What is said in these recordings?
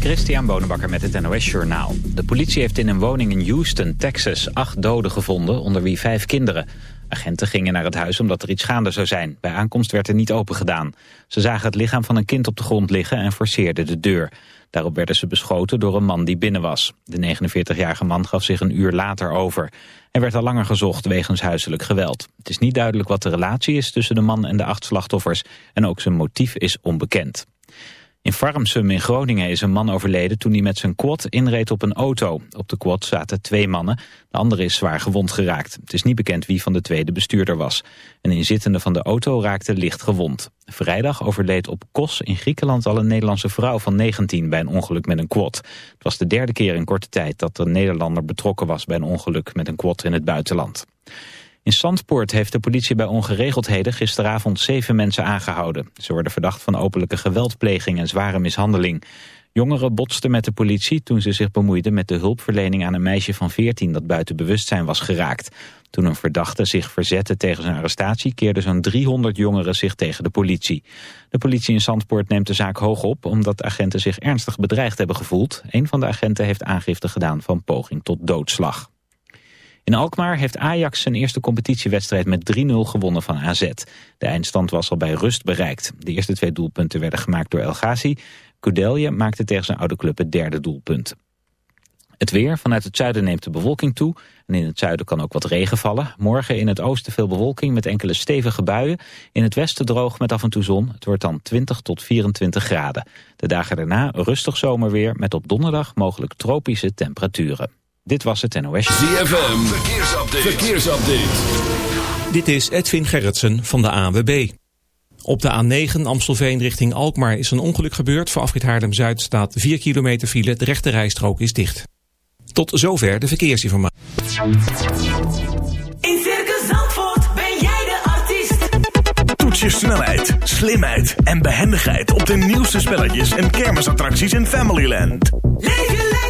Christian Bonenbakker met het NOS Journaal. De politie heeft in een woning in Houston, Texas, acht doden gevonden, onder wie vijf kinderen. Agenten gingen naar het huis omdat er iets gaande zou zijn. Bij aankomst werd er niet open gedaan. Ze zagen het lichaam van een kind op de grond liggen en forceerden de deur. Daarop werden ze beschoten door een man die binnen was. De 49-jarige man gaf zich een uur later over. Hij werd al langer gezocht wegens huiselijk geweld. Het is niet duidelijk wat de relatie is tussen de man en de acht slachtoffers... en ook zijn motief is onbekend. In Farmsum in Groningen is een man overleden toen hij met zijn quad inreed op een auto. Op de quad zaten twee mannen, de andere is zwaar gewond geraakt. Het is niet bekend wie van de twee de bestuurder was. Een inzittende van de auto raakte licht gewond. Vrijdag overleed op Kos in Griekenland al een Nederlandse vrouw van 19 bij een ongeluk met een quad. Het was de derde keer in korte tijd dat een Nederlander betrokken was bij een ongeluk met een quad in het buitenland. In Zandpoort heeft de politie bij ongeregeldheden gisteravond zeven mensen aangehouden. Ze worden verdacht van openlijke geweldpleging en zware mishandeling. Jongeren botsten met de politie toen ze zich bemoeiden met de hulpverlening aan een meisje van 14 dat buiten bewustzijn was geraakt. Toen een verdachte zich verzette tegen zijn arrestatie keerden zo'n 300 jongeren zich tegen de politie. De politie in Zandpoort neemt de zaak hoog op omdat agenten zich ernstig bedreigd hebben gevoeld. Een van de agenten heeft aangifte gedaan van poging tot doodslag. In Alkmaar heeft Ajax zijn eerste competitiewedstrijd met 3-0 gewonnen van AZ. De eindstand was al bij rust bereikt. De eerste twee doelpunten werden gemaakt door El Ghazi. Kudelje maakte tegen zijn oude club het derde doelpunt. Het weer. Vanuit het zuiden neemt de bewolking toe. En in het zuiden kan ook wat regen vallen. Morgen in het oosten veel bewolking met enkele stevige buien. In het westen droog met af en toe zon. Het wordt dan 20 tot 24 graden. De dagen daarna rustig zomerweer met op donderdag mogelijk tropische temperaturen. Dit was het NOS. ZFM, verkeersupdate. verkeersupdate. Dit is Edwin Gerritsen van de ANWB. Op de A9 Amstelveen richting Alkmaar is een ongeluk gebeurd. Voor afrit Haarlem-Zuid staat 4 kilometer file. De rechte rijstrook is dicht. Tot zover de verkeersinformatie. In Circus Zandvoort ben jij de artiest. Toets je snelheid, slimheid en behendigheid op de nieuwste spelletjes en kermisattracties in Familyland. Leef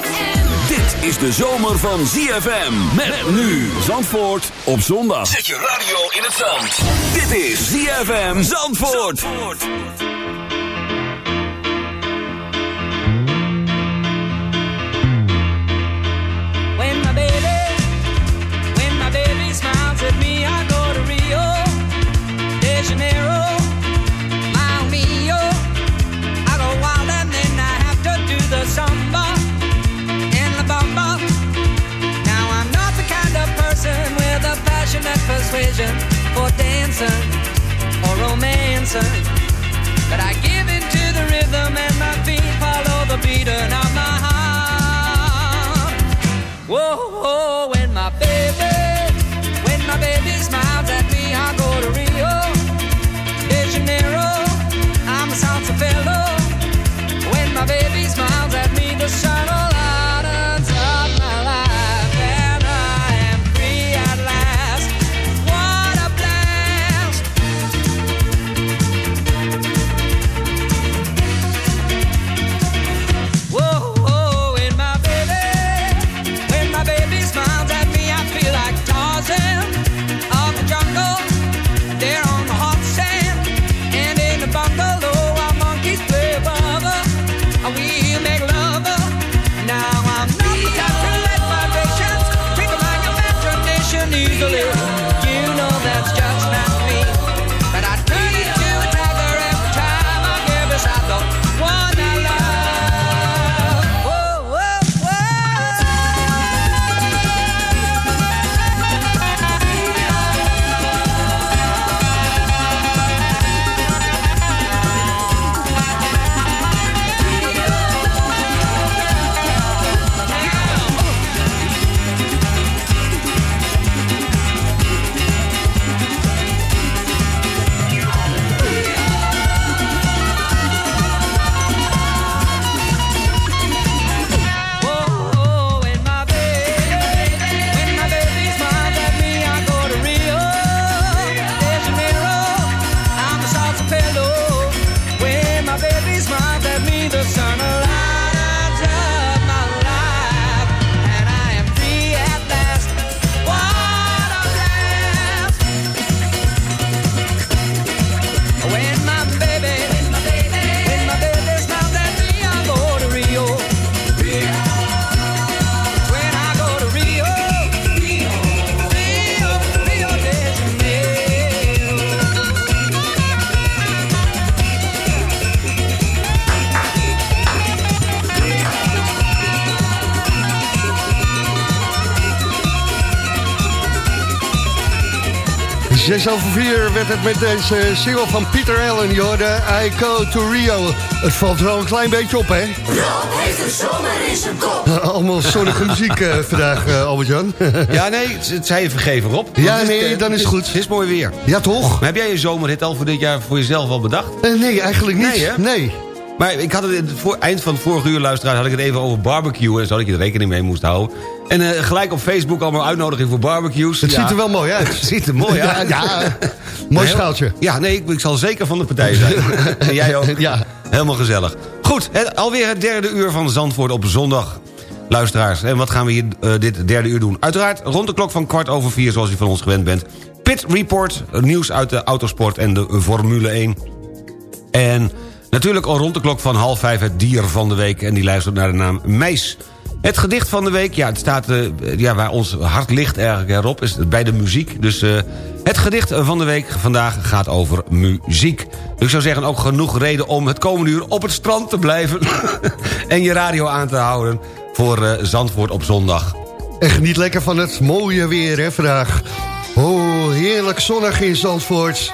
Is de zomer van ZFM. Met nu Zandvoort op zondag. Zet je radio in het zand. Dit is ZFM Zandvoort. When persuasion for dancing or romancing, but I give in to the rhythm and my feet follow the beating of my heart. Whoa, whoa, when my baby, when my baby smiles at me, werd het met deze single van Pieter Allen. Jorde, I go to Rio. Het valt wel een klein beetje op, hè? Rob heeft een zomer in zijn kop. Allemaal zonnige muziek eh, vandaag, uh, Albert-Jan. ja, nee, het zei je vergeven, Rob. Ja, nee, dan is het goed. Het is mooi weer. Ja, toch? Heb jij je zomerhit al voor dit jaar voor jezelf al bedacht? Eh, nee, eigenlijk niet. Nee, hè? nee. Maar ik had het, het voor, eind van het vorige uur, luisteraars, had ik het even over barbecue. En zo dat je er rekening mee moest houden. En eh, gelijk op Facebook allemaal uitnodiging voor barbecues. Het Ja, ziet er wel mooi uit. Het ziet er mooi uit. ja. Mooi schaaltje. Ja, nee, ik, ik zal zeker van de partij zijn. en jij ook? Ja. Helemaal gezellig. Goed, het, alweer het derde uur van Zandvoort op zondag. Luisteraars, en wat gaan we hier eh, dit derde uur doen? Uiteraard rond de klok van kwart over vier, zoals u van ons gewend bent. Pit Report, eh, nieuws uit de autosport en de Formule 1. En natuurlijk al rond de klok van half vijf het dier van de week. En die luistert naar de naam Meis. Het gedicht van de week, ja, het staat eh, ja, waar ons hart ligt eigenlijk erop, is bij de muziek. Dus eh, het gedicht van de week vandaag gaat over muziek. Dus ik zou zeggen, ook genoeg reden om het komende uur op het strand te blijven... en je radio aan te houden voor eh, Zandvoort op zondag. En geniet lekker van het mooie weer, hè, vandaag. Oh, heerlijk zonnig in Zandvoort.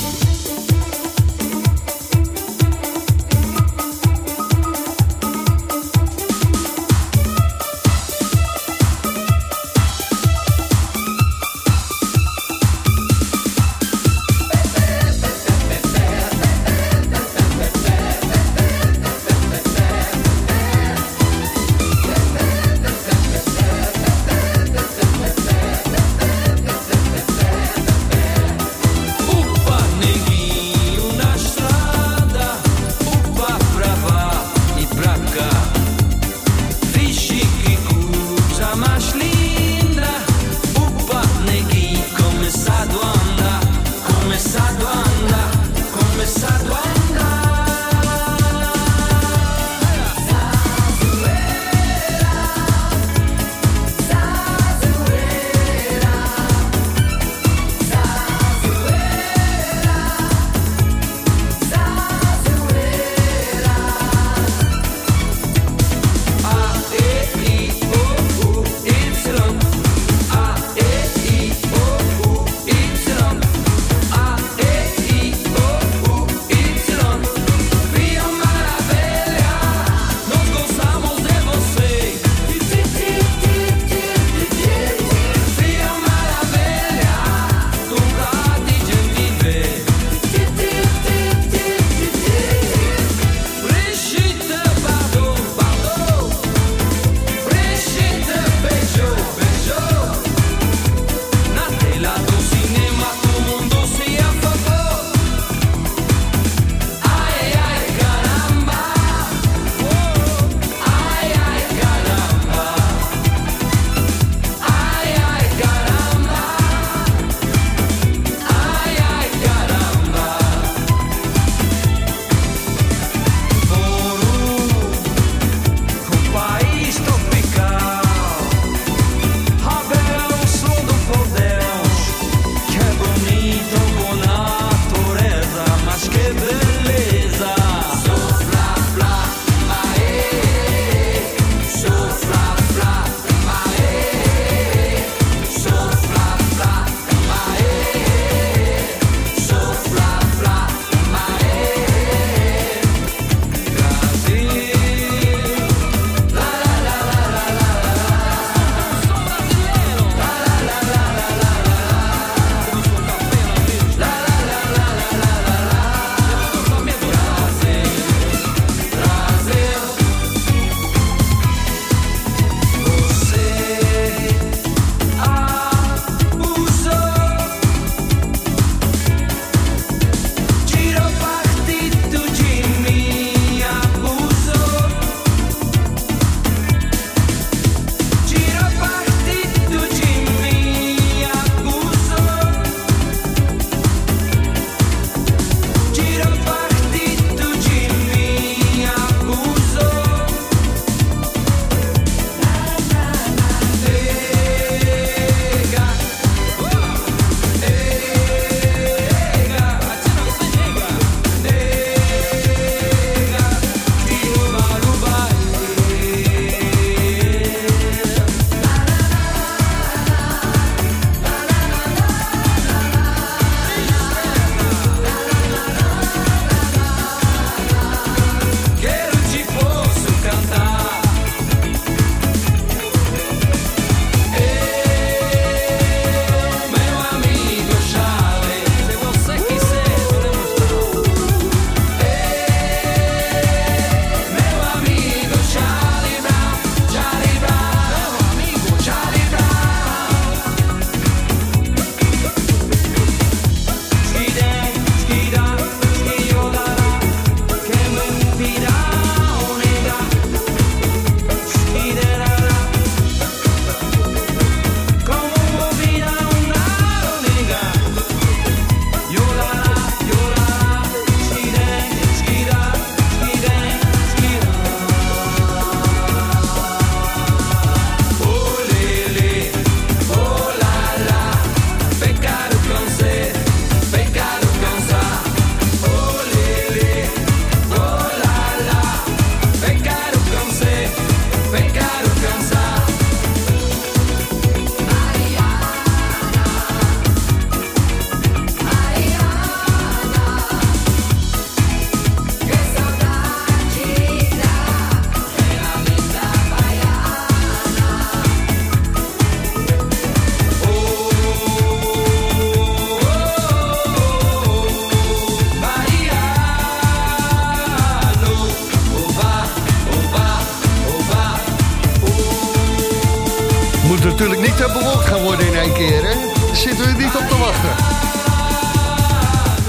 Gaan worden in één keer, hè? Daar zitten we niet op te wachten.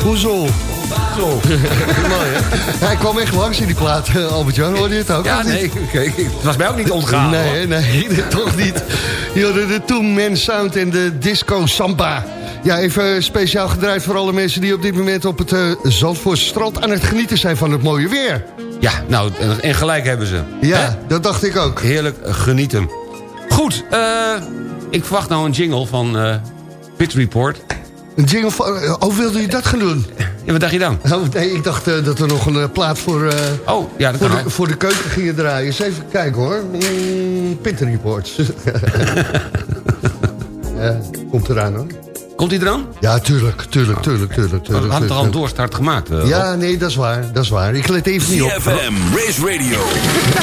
Hoezo? Zo. Mooi, hè? Hij kwam echt langs in die plaat, uh, Albert-Jan. Hoorde je het ook? Ja, nee, ik- het was mij ook niet ontgaan. Nee, hoor. hè, nee, toch niet. Je de Toon Man Sound en de Disco Samba. Ja, even speciaal gedraaid voor alle mensen die op dit moment op het uh, Zandvoortse strand aan het genieten zijn van het mooie weer. Ja, nou, en, gelijk hebben ze. Ja, dat dacht ik ook. Heerlijk eh, genieten. Goed, eh, ik verwacht nou een jingle van eh Pit Report. Een jingle van... eh, Oh, wilde je dat gaan doen? Ja, wat dacht je dan? Oh, nee, ik dacht eh, dat we nog een plaat voor, Oh, ja, dat voor, kan de, voor de keuken gingen draaien. Eens even kijken hoor. Mm, Pit Reports. ja, komt eraan hoor. Komt hij eraan? Ja, tuurlijk, tuurlijk, tuurlijk, tuurlijk. We tuurlijk, hadden toch al een doorstart gemaakt? eh? Ja, nee, dat is waar, dat is waar. Ik let even niet op. CFM, Race Radio,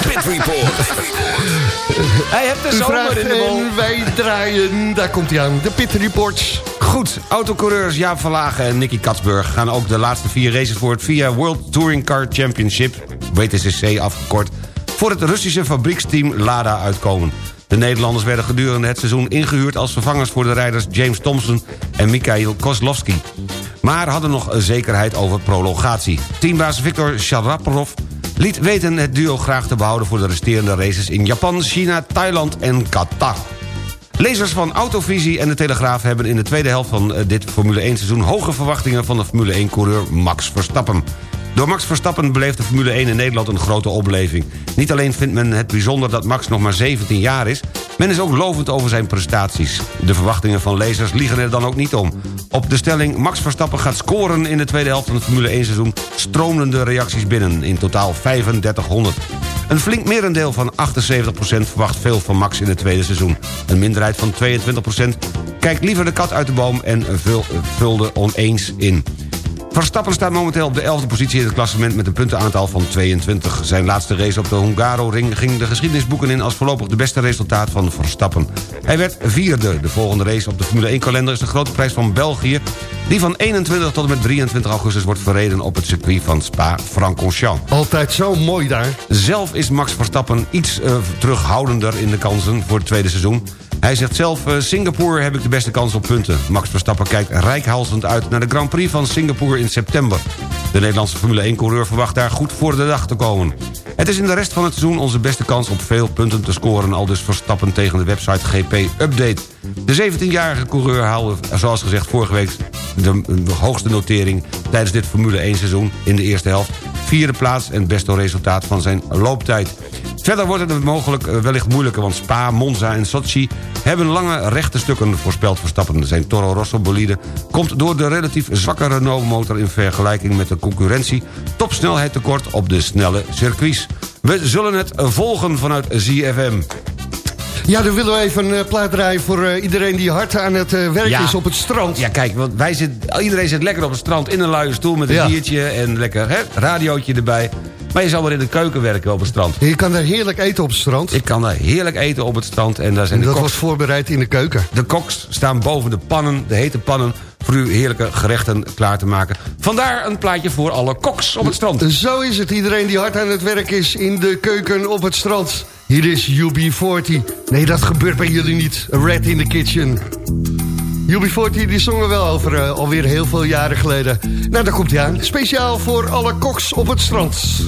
Pit Report. Hij heeft de U zomer in de bol. en wij draaien. Daar komt hij aan. De Pit Reports. Goed, autocoureurs Jaap Verlagen en Nicky Katsburg... gaan ook de laatste vier races voor het VIA World Touring Car Championship... WTCC afgekort... voor het Russische fabrieksteam Lada uitkomen. De Nederlanders werden gedurende het seizoen ingehuurd... als vervangers voor de rijders James Thompson en Mikhail Kozlovski. Maar hadden nog zekerheid over prolongatie. Teambaas Viktor Sharapov liet weten het duo graag te behouden... voor de resterende races in Japan, China, Thailand en Qatar. Lezers van Autovisie en de Telegraaf hebben in de tweede helft van eh, dit Formule 1 seizoen hoge verwachtingen van de Formule 1 coureur Max Verstappen. Door Max Verstappen beleeft de Formule 1 in Nederland een grote opleving. Niet alleen vindt men het bijzonder dat Max nog maar 17 jaar is... men is ook lovend over zijn prestaties. De verwachtingen van lezers liegen er dan ook niet om. Op de stelling Max Verstappen gaat scoren in de tweede helft van het Formule 1 seizoen... stroomden de reacties binnen, in totaal 3500. Een flink merendeel van 78% verwacht veel van Max in het tweede seizoen. Een minderheid van 22% kijkt liever de kat uit de boom en vul, vulde oneens in. Verstappen staat momenteel op de 11e positie in het klassement... met een puntenaantal van 22. Zijn laatste race op de Hungaro-ring ging de geschiedenisboeken in... als voorlopig de beste resultaat van Verstappen. Hij werd vierde. De volgende race op de Formule 1-kalender is de grote prijs van België... die van 21 tot en met 23 augustus wordt verreden... op het circuit van Spa-Francorchamps. Altijd zo mooi daar. Zelf is Max Verstappen iets eh, terughoudender in de kansen voor het tweede seizoen. Hij zegt zelf, eh, Singapore heb ik de beste kans op punten. Max Verstappen kijkt rijkhalsend uit naar de Grand Prix van Singapore in september. De Nederlandse Formule 1-coureur verwacht daar goed voor de dag te komen. Het is in de rest van het seizoen onze beste kans op veel punten te scoren... al dus Verstappen tegen de website GP Update. De 17-jarige coureur haalde, zoals gezegd, vorige week de, hoogste notering... tijdens dit Formule 1-seizoen in de eerste helft. Vierde plaats en beste resultaat van zijn looptijd. Verder wordt het mogelijk eh, wellicht moeilijker... want Spa, Monza en Sochi hebben lange rechte stukken voorspeld Verstappen. Zijn Toro Rosso bolide komt door de relatief zwakke Renault-motor... in vergelijking met de concurrentie topsnelheid tekort op de snelle circuits. We zullen het volgen vanuit ZFM. Ja, dan willen we even een eh, plaat draaien voor eh, iedereen die hard aan het werk Ja. is op het strand. Ja, kijk, want wij zit, iedereen zit lekker op het strand in een luie stoel... met een Ja. biertje en lekker hè, radiootje erbij. Maar je zal maar in de keuken werken op het strand. Je kan daar heerlijk eten op het strand. Ik kan daar heerlijk eten op het strand. En daar zijn En de dat koks, wordt voorbereid in de keuken. de koks staan boven de pannen, de hete pannen... voor u heerlijke gerechten klaar te maken. Vandaar een plaatje voor alle koks op het strand. Zo is het. Iedereen die hard aan het werk is in de keuken op het strand. Hier is UB40. Nee, dat gebeurt bij jullie niet. A Red in the Kitchen. UB40 die zongen wel over eh, alweer heel veel jaren geleden. Nou, daar komt hij aan. Speciaal voor alle koks op het strand.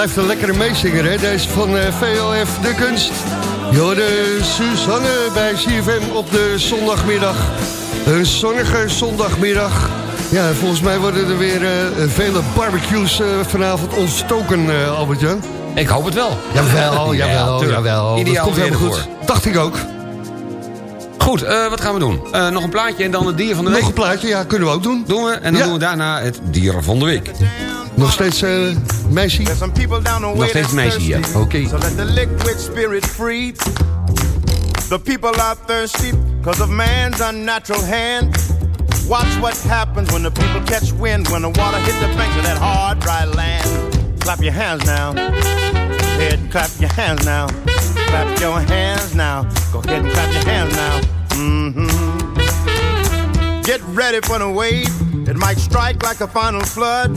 Blijft een lekkere meezinger, hè? Deze van eh, VLF De Kunst. Jorde Suzanne bij CFM op de zondagmiddag. Een zonnige zondagmiddag. Ja, volgens mij worden er weer eh, vele barbecues eh, vanavond ontstoken, eh Albert-Jan. Ik hoop het wel. Jawel, Ja, jawel, tuurlijk. jawel. Ideaal Dat komt weer helemaal goed. Dacht ik ook. Goed, wat gaan we doen? Nog een plaatje en dan het dier van de Nog week. een plaatje, ja, kunnen we ook doen. Doen we. En dan Ja. doen we daarna het dier van de week. Nog steeds eh meisje? There's some people down the way Nog steeds meisje, ja. Oké. So let the liquid spirit free. The people are thirsty because of man's unnatural hand. Watch what happens when the people catch wind, when the water hit the banks of that hard, dry land. Clap your hands now. Go ahead and clap your hands now. Clap your hands now. Go ahead and clap your hands now. hmm Get ready for the wave. It might strike like a final flood.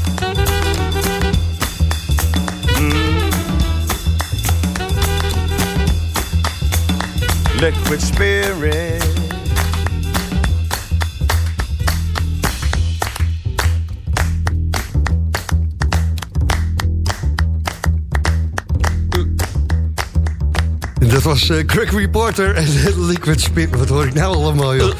Liquid spirit. Dat was eh, Gregory Porter en de Liquid Spirit. Wat hoor ik nou allemaal, joh.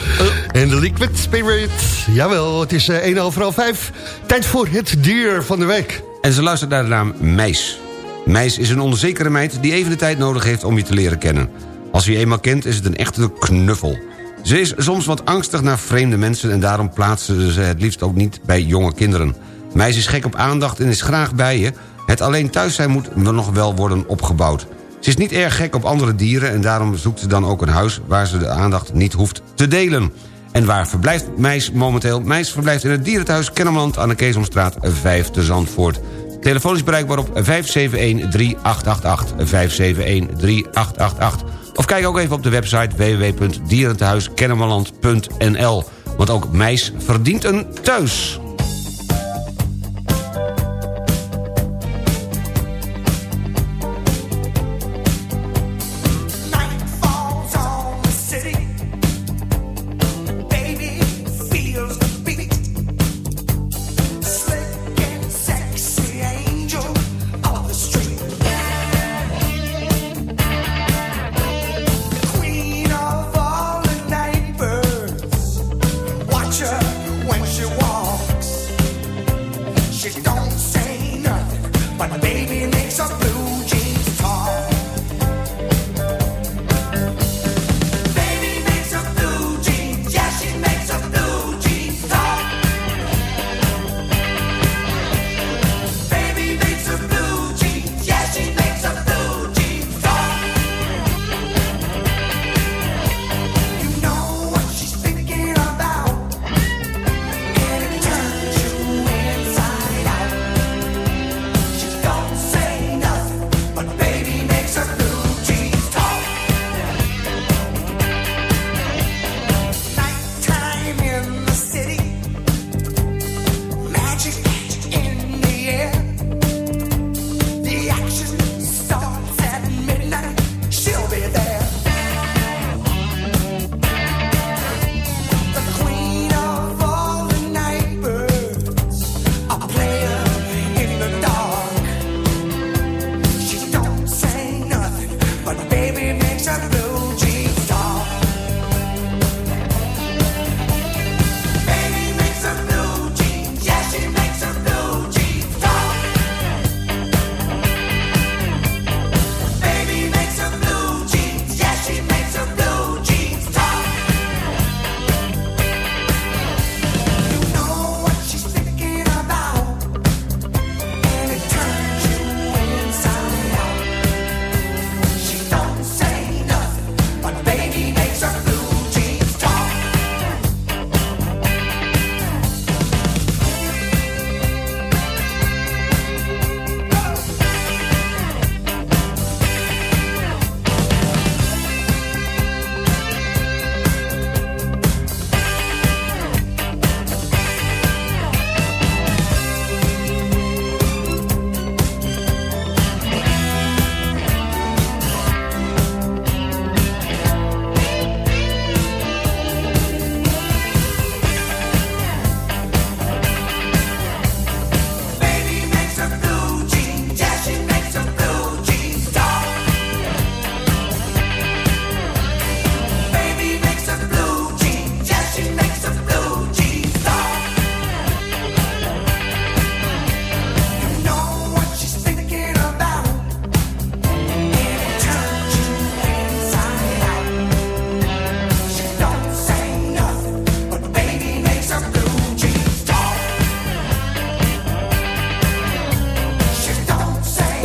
En de Liquid Spirit. Jawel, het is eh 1 over half 5. Tijd voor het dier van de week. En ze luistert naar de naam Meis. Meis is een onzekere meid die even de tijd nodig heeft om je te leren kennen. Als je eenmaal kent is het een echte knuffel. Ze is soms wat angstig naar vreemde mensen... en daarom plaatsen ze het liefst ook niet bij jonge kinderen. Meis is gek op aandacht en is graag bij je. Het alleen thuis zijn moet nog wel worden opgebouwd. Ze is niet erg gek op andere dieren... en daarom zoekt ze dan ook een huis waar ze de aandacht niet hoeft te delen. En waar verblijft Meis momenteel? Meis verblijft in het dierenthuis Kennemerland aan de Keesomstraat 5 te Zandvoort. Telefoon is bereikbaar op 571-3888. 571-3888. Of kijk ook even op de website www.dierentehuiskennemerland.nl. Want ook Meis verdient een thuis.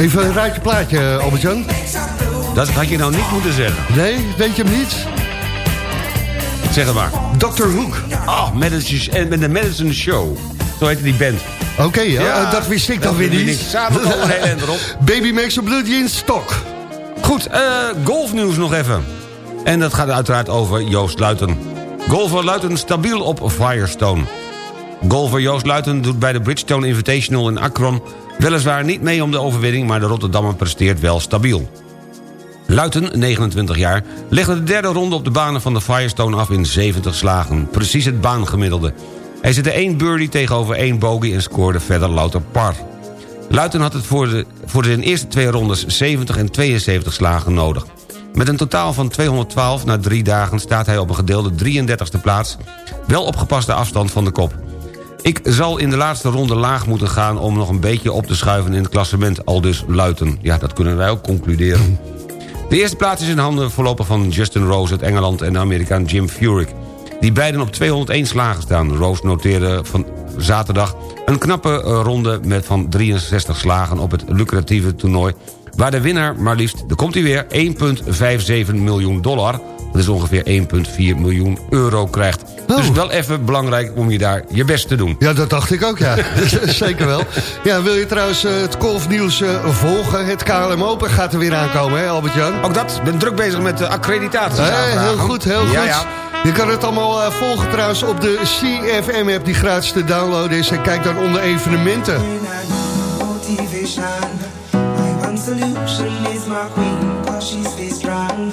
Even een raadje plaatje, Albert-Jan. Dat had je nou niet moeten zeggen. Nee, weet je hem niet? Zeg het maar. Dr. Hoek. Ah, Madison, en met de Madison Show. Zo heette die band. Oké, ja, Ja, dat wist ik dan weer niet. niet. Samen komen we een heel eind erop. Baby makes a blue jeans stok. Goed, eh, golfnieuws nog even. En dat gaat uiteraard over Joost Luiten. Golfer Luiten stabiel op Firestone. Golfer Joost Luiten doet bij de Bridgestone Invitational in Akron... weliswaar niet mee om de overwinning... maar de Rotterdammer presteert wel stabiel. Luiten, 29 jaar, legde de derde ronde op de banen van de Firestone af in 70 slagen. Precies het baangemiddelde. Hij zette één birdie tegenover één bogey en scoorde verder louter par. Luiten had het voor, de, voor zijn eerste twee rondes 70 en 72 slagen nodig. Met een totaal van 212 na drie dagen staat hij op een gedeelde 33e plaats... wel op gepaste afstand van de kop. Ik zal in de laatste ronde laag moeten gaan om nog een beetje op te schuiven in het klassement, al dus Luiten. Ja, dat kunnen wij ook concluderen. De eerste plaats is in handen voorlopig van Justin Rose uit Engeland... en de Amerikaan Jim Furyk, die beiden op 201 slagen staan. Rose noteerde van zaterdag een knappe eh, ronde met van 63 slagen... op het lucratieve toernooi, waar de winnaar maar liefst, daar komt hij weer... 1,57 miljoen dollar, dat is ongeveer 1,4 miljoen euro krijgt. Dus wel even belangrijk om je daar je best te doen. Ja, dat dacht ik ook, ja. Zeker wel. Ja, wil je trouwens eh, het golfnieuws eh, volgen? Het KLM Open gaat er weer aankomen, hè Albert-Jan? Ook dat, ik ben druk bezig met de accreditaties Hé, aanvragen. heel goed, heel Ja, goed. ja. Je kan het allemaal eh, volgen trouwens op de CFM-app die gratis te downloaden is. En kijk dan onder evenementen. motivation. My one solution is my queen, cause she's very strong.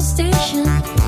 station.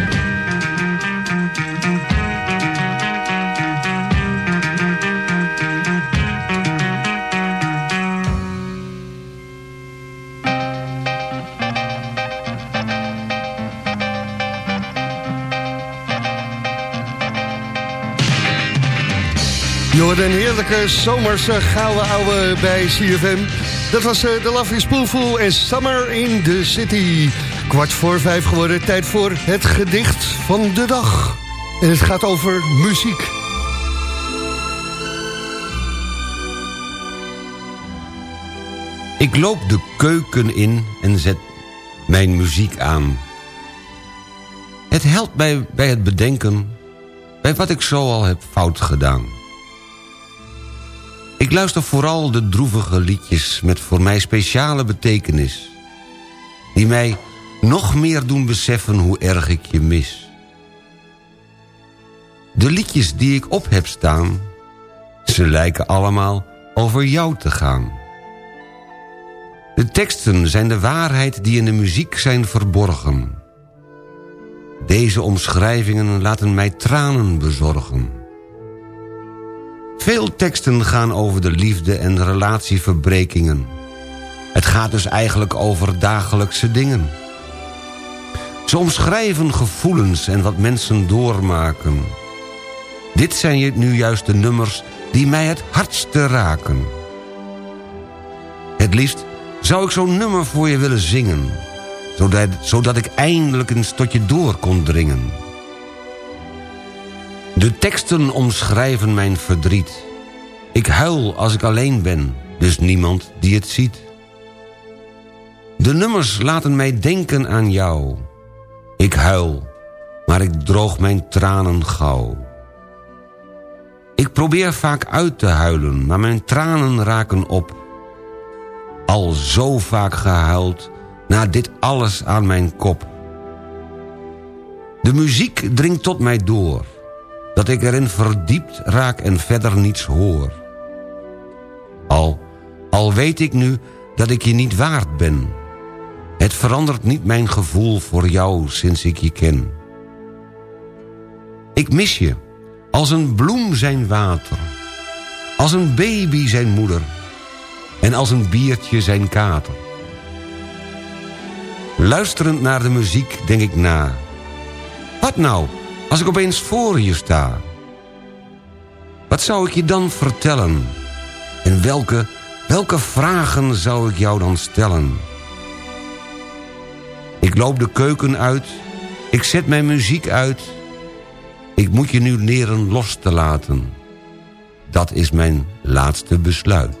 Hoorde een heerlijke zomerse gouden ouwe bij CFM. Dat was eh, de Love is Spoonful en Summer in the City. Kwart voor vijf geworden, tijd voor het gedicht van de dag. En het gaat over muziek. Ik loop de keuken in en zet mijn muziek aan. Het helpt mij bij het bedenken... bij wat ik zo al heb fout gedaan. Ik luister vooral de droevige liedjes... met voor mij speciale betekenis. Die mij nog meer doen beseffen hoe erg ik je mis. De liedjes die ik op heb staan... ze lijken allemaal over jou te gaan... De teksten zijn de waarheid die in de muziek zijn verborgen. Deze omschrijvingen laten mij tranen bezorgen. Veel teksten gaan over de liefde en relatieverbrekingen. Het gaat dus eigenlijk over dagelijkse dingen. Ze omschrijven gevoelens en wat mensen doormaken. Dit zijn nu juist de nummers die mij het hardste raken. Het liefst zou ik zo'n nummer voor je willen zingen... Zodat, ik eindelijk eens tot je door kon dringen. De teksten omschrijven mijn verdriet. Ik huil als ik alleen ben, dus niemand die het ziet. De nummers laten mij denken aan jou. Ik huil, maar ik droog mijn tranen gauw. Ik probeer vaak uit te huilen, maar mijn tranen raken op al zo vaak gehuild, na dit alles aan mijn kop. De muziek dringt tot mij door, dat ik erin verdiept raak en verder niets hoor. Al, al weet ik nu dat ik je niet waard ben. Het verandert niet mijn gevoel voor jou sinds ik je ken. Ik mis je, als een bloem zijn water, als een baby zijn moeder en als een biertje zijn kater. Luisterend naar de muziek denk ik na. Wat nou, als ik opeens voor je sta? Wat zou ik je dan vertellen? En welke, welke vragen zou ik jou dan stellen? Ik loop de keuken uit, ik zet mijn muziek uit... ik moet je nu leren los te laten. Dat is mijn laatste besluit.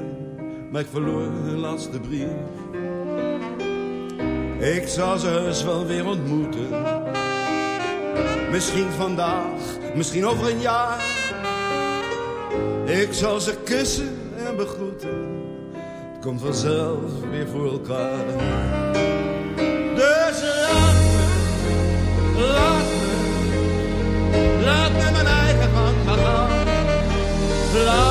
maar ik verloor hun laatste brief. Ik zal ze heus wel weer ontmoeten. Misschien vandaag, misschien over een jaar. Ik zal ze kussen en begroeten. Het komt vanzelf weer voor elkaar. Dus laat me, laat me, laat me mijn eigen gang gaan. Laat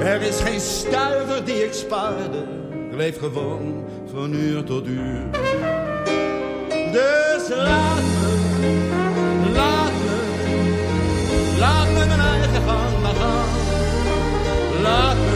Er is geen stuiver die ik spaarde. Ik leef gewoon van uur tot uur. Dus laat me, laat me, laat me mijn eigen gang maar gaan. Laat me,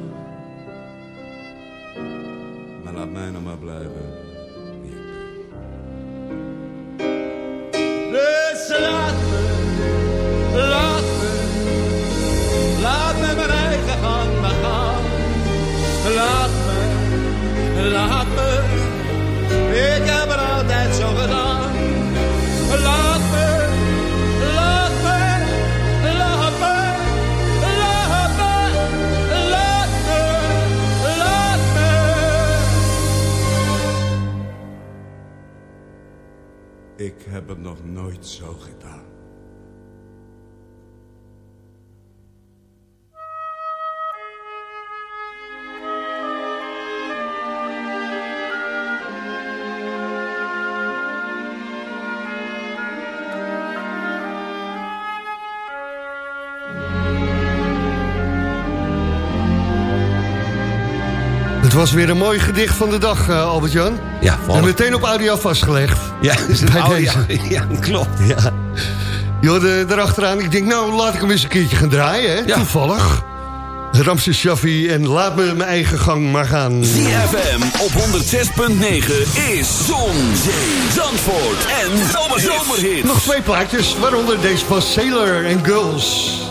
Laat mij nog maar blijven. Dus laat me, laat me, laat me mijn eigen gang gaan. Laat me, laat me, ik heb het altijd zo gedaan. hebben nog nooit zo gedaan. Was weer een mooi gedicht van de dag, eh, Albert-Jan. Ja, En meteen op audio vastgelegd. Ja, bij oh, deze. ja, klopt. Ja. Joh, de, daarachteraan, ik denk, nou, laat ik hem eens een keertje gaan draaien, hè? Toevallig. Ramses Shaffi en laat me mijn eigen gang maar gaan. ZFM op 106.9 is Zon, Zee, Zandvoort en Zomerhits. Nog twee plaatjes, waaronder deze van Sailor and Girls.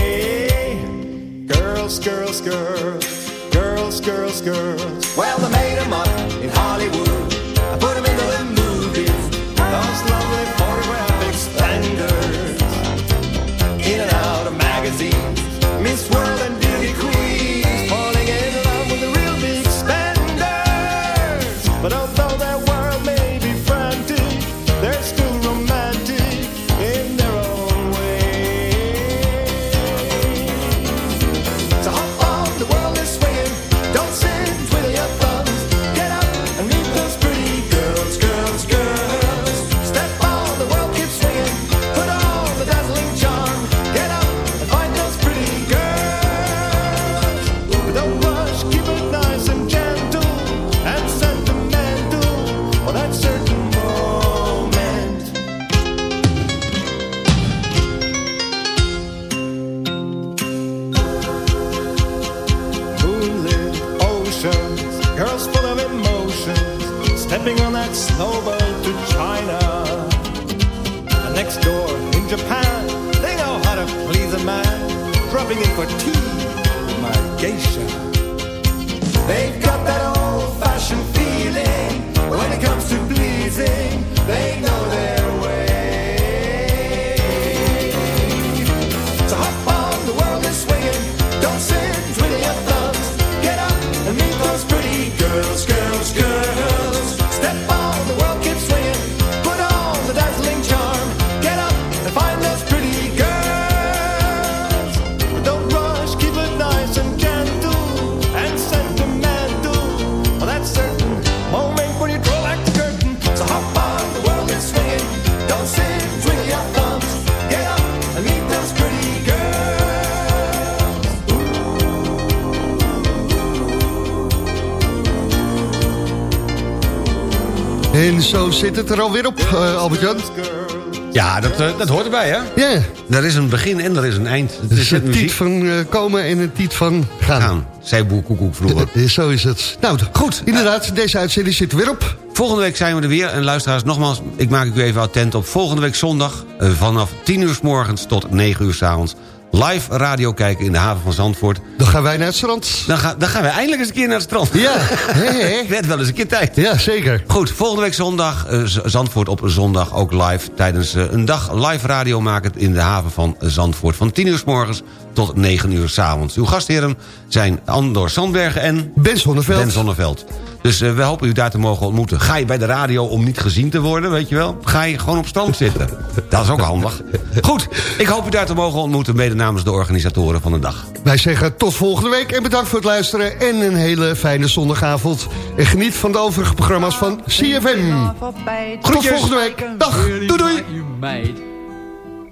Girls, girls, girls, girls, girls, girls. Well, they made 'em up in Hollywood. I put 'em into the movies. Those lovely photographic standards. In and out of magazines. Miss World and zit het er alweer op, uh, Albert-Jan. Ja, dat, uh, dat hoort erbij, hè? Ja. Er is een begin en er is een eind. Het is een tiet van uh, komen en een tiet van gaan. gaan. Boer koekoek vroeger. zo is het. Nou, goed. Inderdaad, deze uitzending zit er weer op. Volgende week zijn we er weer. En luisteraars, nogmaals, ik maak u even attent op volgende week zondag... vanaf 10 uur s morgens tot 9 uur s avonds live radio kijken in de haven van Zandvoort. Dan gaan wij naar het strand. Dan, ga, dan gaan wij eindelijk eens een keer naar het strand. Ja. Hey, Net wel eens een keer tijd. Ja, zeker. Goed, volgende week zondag, uh, Zandvoort op zondag ook live... tijdens uh, een dag live radio maken in de haven van Zandvoort... van 10 uur s morgens tot 9 uur s avonds. Uw gastheren zijn Andor Sandbergen en... Ben Zonneveld. Ben Zonneveld. Dus uh, we hopen u daar te mogen ontmoeten. Ga je bij de radio om niet gezien te worden, weet je wel? Ga je gewoon op strand zitten. Dat is ook handig. Goed, ik hoop u daar te mogen ontmoeten... mede namens de organisatoren van de dag. Wij zeggen tot volgende week en bedankt voor het luisteren... en een hele fijne zondagavond. En geniet van de overige programma's van CFM. Tot volgende week. Dag, doei doei.